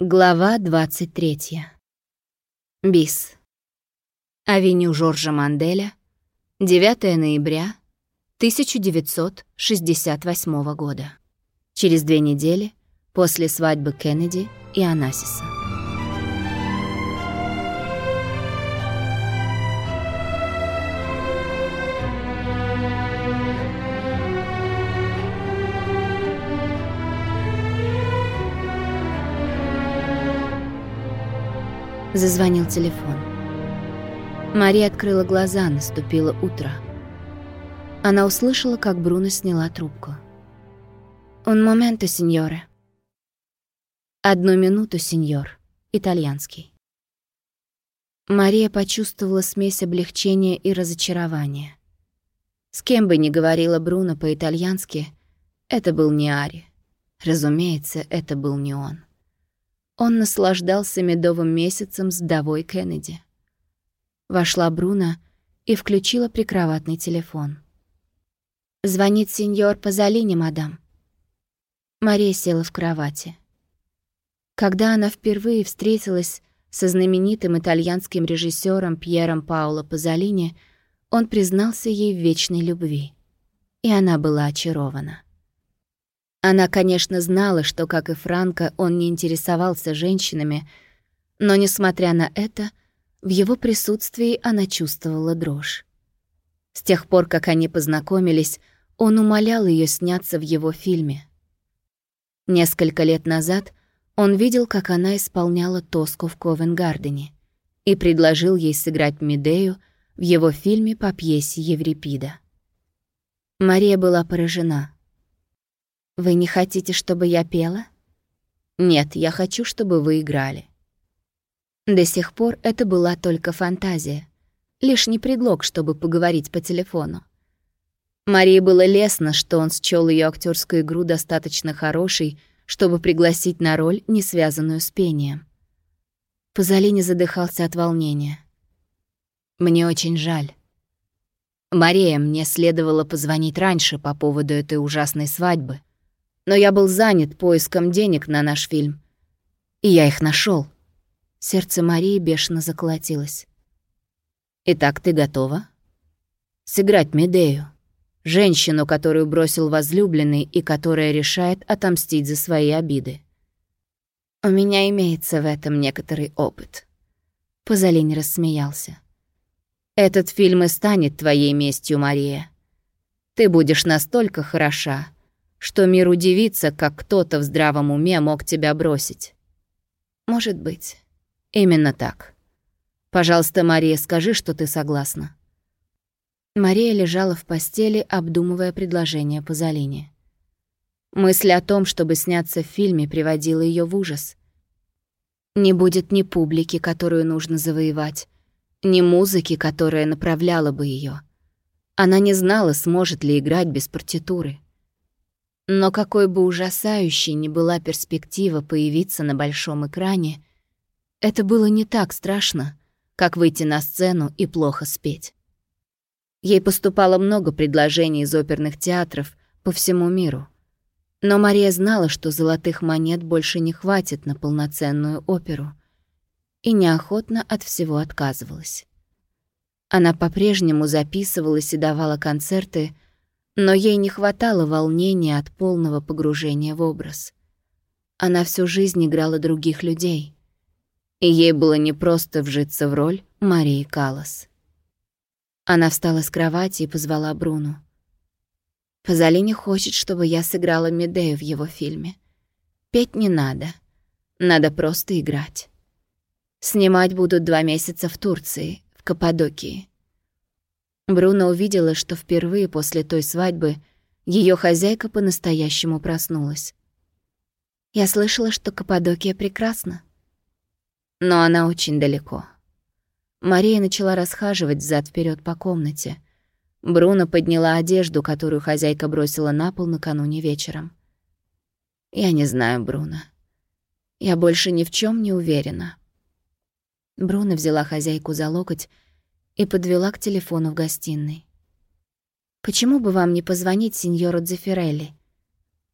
Глава 23. Бис. Авеню Жоржа Манделя, 9 ноября 1968 года. Через две недели после свадьбы Кеннеди и Анасиса. Зазвонил телефон. Мария открыла глаза, наступило утро. Она услышала, как Бруно сняла трубку. «Un momento, сеньоре». «Одну минуту, сеньор». Итальянский. Мария почувствовала смесь облегчения и разочарования. С кем бы ни говорила Бруно по-итальянски, это был не Ари. Разумеется, это был не он. Он наслаждался медовым месяцем с вдовой Кеннеди. Вошла Бруно и включила прикроватный телефон. «Звонит сеньор Пазолини, мадам». Мария села в кровати. Когда она впервые встретилась со знаменитым итальянским режиссером Пьером Паоло Пазолини, он признался ей в вечной любви. И она была очарована. Она, конечно, знала, что, как и Франко, он не интересовался женщинами, но, несмотря на это, в его присутствии она чувствовала дрожь. С тех пор, как они познакомились, он умолял ее сняться в его фильме. Несколько лет назад он видел, как она исполняла Тоску в Ковенгардене и предложил ей сыграть Медею в его фильме по пьесе Еврипида. Мария была поражена — «Вы не хотите, чтобы я пела?» «Нет, я хочу, чтобы вы играли». До сих пор это была только фантазия, лишний предлог, чтобы поговорить по телефону. Марии было лестно, что он счёл её актерскую игру достаточно хорошей, чтобы пригласить на роль, не связанную с пением. Пазолини задыхался от волнения. «Мне очень жаль. Мария, мне следовало позвонить раньше по поводу этой ужасной свадьбы но я был занят поиском денег на наш фильм. И я их нашел. Сердце Марии бешено заколотилось. «Итак, ты готова?» «Сыграть Медею, женщину, которую бросил возлюбленный и которая решает отомстить за свои обиды. У меня имеется в этом некоторый опыт». Пазолини рассмеялся. «Этот фильм и станет твоей местью, Мария. Ты будешь настолько хороша, что мир удивится, как кто-то в здравом уме мог тебя бросить. Может быть. Именно так. Пожалуйста, Мария, скажи, что ты согласна. Мария лежала в постели, обдумывая предложение Пазолини. Мысль о том, чтобы сняться в фильме, приводила ее в ужас. Не будет ни публики, которую нужно завоевать, ни музыки, которая направляла бы ее. Она не знала, сможет ли играть без партитуры. Но какой бы ужасающей ни была перспектива появиться на большом экране, это было не так страшно, как выйти на сцену и плохо спеть. Ей поступало много предложений из оперных театров по всему миру. Но Мария знала, что золотых монет больше не хватит на полноценную оперу, и неохотно от всего отказывалась. Она по-прежнему записывалась и давала концерты — но ей не хватало волнения от полного погружения в образ. Она всю жизнь играла других людей, и ей было непросто вжиться в роль Марии Калас. Она встала с кровати и позвала Бруну. «Пазолини хочет, чтобы я сыграла Медею в его фильме. Петь не надо, надо просто играть. Снимать будут два месяца в Турции, в Каппадокии. Бруно увидела, что впервые после той свадьбы ее хозяйка по-настоящему проснулась. Я слышала, что Каппадокия прекрасна. Но она очень далеко. Мария начала расхаживать взад вперед по комнате. Бруно подняла одежду, которую хозяйка бросила на пол накануне вечером. «Я не знаю, Бруно. Я больше ни в чем не уверена». Бруно взяла хозяйку за локоть и подвела к телефону в гостиной. «Почему бы вам не позвонить сеньору Дзефирелли?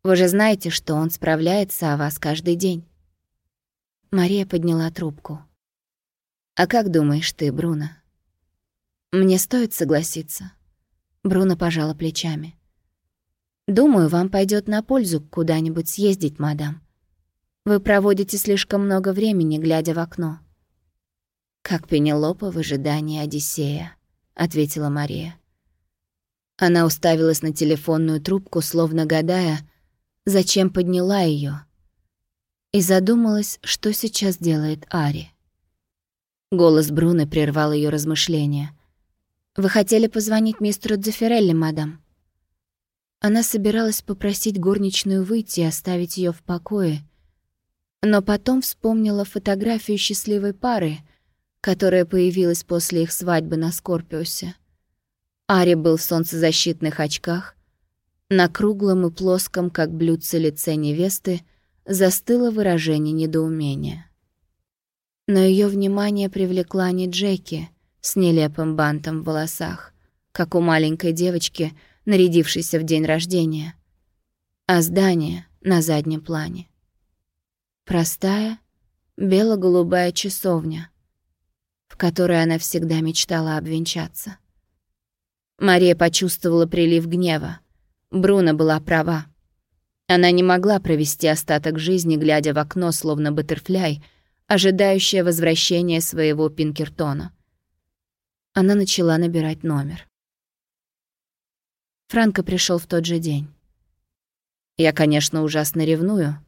Вы же знаете, что он справляется о вас каждый день». Мария подняла трубку. «А как думаешь ты, Бруно?» «Мне стоит согласиться?» Бруно пожала плечами. «Думаю, вам пойдет на пользу куда-нибудь съездить, мадам. Вы проводите слишком много времени, глядя в окно». «Как Пенелопа в ожидании Одиссея», — ответила Мария. Она уставилась на телефонную трубку, словно гадая, зачем подняла ее, и задумалась, что сейчас делает Ари. Голос Бруны прервал ее размышления. «Вы хотели позвонить мистеру Дзефирелли, мадам?» Она собиралась попросить горничную выйти и оставить ее в покое, но потом вспомнила фотографию счастливой пары, которая появилась после их свадьбы на Скорпиусе. Ари был в солнцезащитных очках. На круглом и плоском, как блюдце лице невесты, застыло выражение недоумения. Но ее внимание привлекла не Джеки с нелепым бантом в волосах, как у маленькой девочки, нарядившейся в день рождения, а здание на заднем плане. Простая, бело-голубая часовня, в которой она всегда мечтала обвенчаться. Мария почувствовала прилив гнева. Бруно была права. Она не могла провести остаток жизни, глядя в окно, словно баттерфляй, ожидающая возвращения своего Пинкертона. Она начала набирать номер. Франко пришел в тот же день. «Я, конечно, ужасно ревную,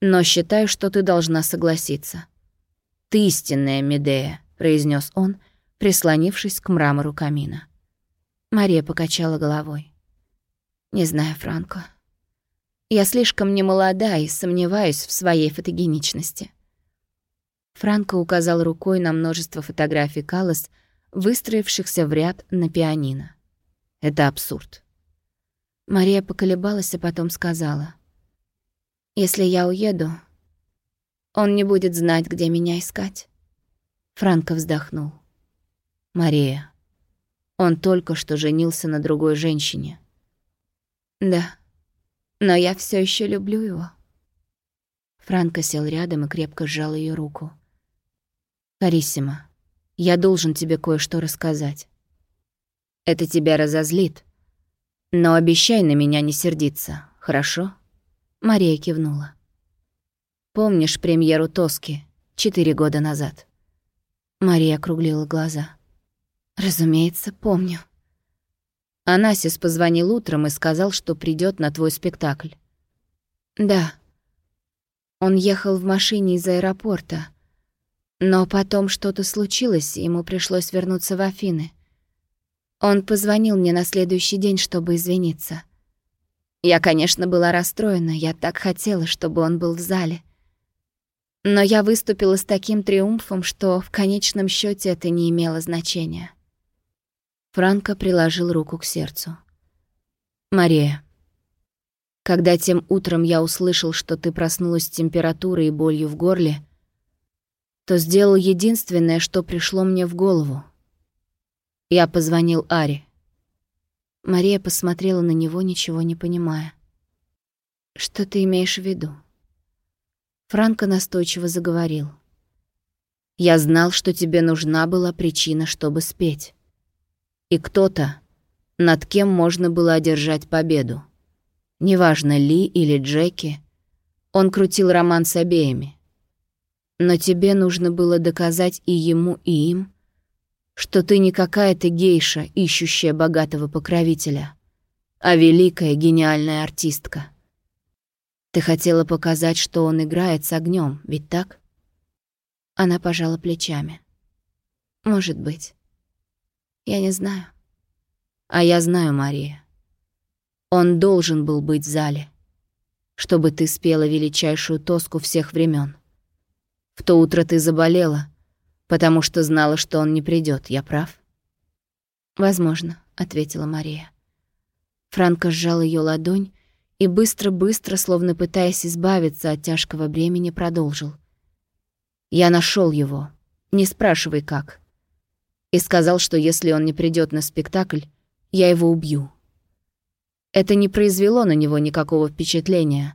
но считаю, что ты должна согласиться. Ты истинная Медея», — произнес он, прислонившись к мрамору камина. Мария покачала головой. «Не знаю, Франко. Я слишком немолода и сомневаюсь в своей фотогеничности». Франко указал рукой на множество фотографий Каллас, выстроившихся в ряд на пианино. «Это абсурд». Мария поколебалась, а потом сказала. «Если я уеду, он не будет знать, где меня искать». Франко вздохнул. «Мария, он только что женился на другой женщине. Да, но я все еще люблю его. Франко сел рядом и крепко сжал ее руку. «Кариссима, я должен тебе кое-что рассказать. Это тебя разозлит, но обещай на меня не сердиться, хорошо?» Мария кивнула. «Помнишь премьеру Тоски четыре года назад?» Мария округлила глаза. Разумеется, помню. Анасис позвонил утром и сказал, что придет на твой спектакль. Да. Он ехал в машине из аэропорта. Но потом что-то случилось, и ему пришлось вернуться в Афины. Он позвонил мне на следующий день, чтобы извиниться. Я, конечно, была расстроена, я так хотела, чтобы он был в зале. Но я выступила с таким триумфом, что в конечном счете это не имело значения. Франко приложил руку к сердцу. «Мария, когда тем утром я услышал, что ты проснулась с температурой и болью в горле, то сделал единственное, что пришло мне в голову. Я позвонил Аре. Мария посмотрела на него, ничего не понимая. «Что ты имеешь в виду?» Франко настойчиво заговорил. «Я знал, что тебе нужна была причина, чтобы спеть и кто-то, над кем можно было одержать победу. Неважно, Ли или Джеки, он крутил роман с обеими. Но тебе нужно было доказать и ему, и им, что ты не какая-то гейша, ищущая богатого покровителя, а великая гениальная артистка. Ты хотела показать, что он играет с огнем, ведь так? Она пожала плечами. Может быть. Я не знаю. А я знаю, Мария. Он должен был быть в зале, чтобы ты спела величайшую тоску всех времен. В то утро ты заболела, потому что знала, что он не придет. Я прав? Возможно, ответила Мария. Франко сжал ее ладонь и быстро-быстро, словно пытаясь избавиться от тяжкого бремени, продолжил. «Я нашел его. Не спрашивай, как и сказал, что если он не придет на спектакль, я его убью. Это не произвело на него никакого впечатления.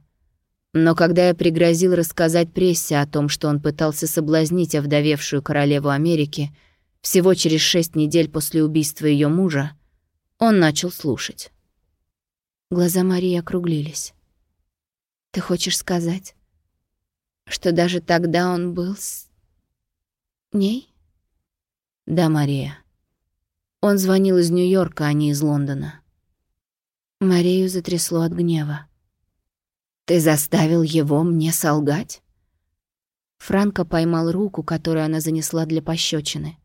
Но когда я пригрозил рассказать прессе о том, что он пытался соблазнить овдовевшую королеву Америки всего через шесть недель после убийства ее мужа, он начал слушать. Глаза Марии округлились. «Ты хочешь сказать, что даже тогда он был с... ней?» «Да, Мария. Он звонил из Нью-Йорка, а не из Лондона». Марию затрясло от гнева. «Ты заставил его мне солгать?» Франко поймал руку, которую она занесла для пощечины.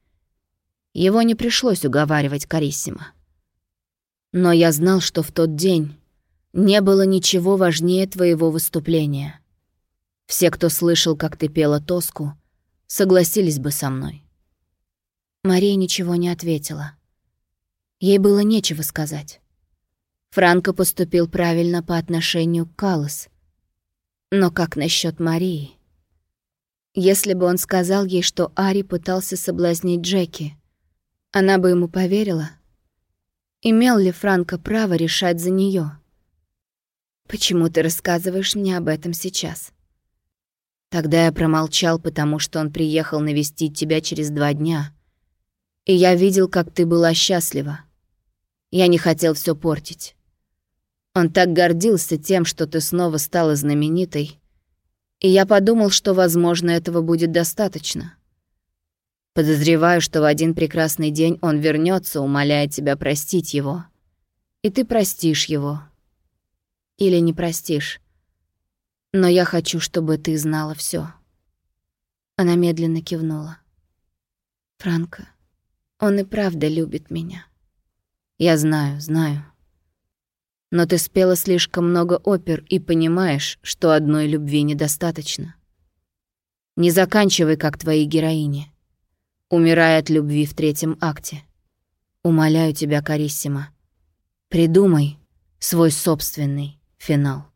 Его не пришлось уговаривать Кариссима. Но я знал, что в тот день не было ничего важнее твоего выступления. Все, кто слышал, как ты пела тоску, согласились бы со мной. Мария ничего не ответила. Ей было нечего сказать. Франко поступил правильно по отношению к Калос. Но как насчет Марии? Если бы он сказал ей, что Ари пытался соблазнить Джеки, она бы ему поверила? Имел ли Франко право решать за нее? Почему ты рассказываешь мне об этом сейчас? Тогда я промолчал, потому что он приехал навестить тебя через два дня. И я видел, как ты была счастлива. Я не хотел все портить. Он так гордился тем, что ты снова стала знаменитой. И я подумал, что, возможно, этого будет достаточно. Подозреваю, что в один прекрасный день он вернется, умоляя тебя простить его. И ты простишь его. Или не простишь. Но я хочу, чтобы ты знала все. Она медленно кивнула. Франко, он и правда любит меня. Я знаю, знаю. Но ты спела слишком много опер и понимаешь, что одной любви недостаточно. Не заканчивай, как твои героини. Умирай от любви в третьем акте. Умоляю тебя, Кариссима, придумай свой собственный финал.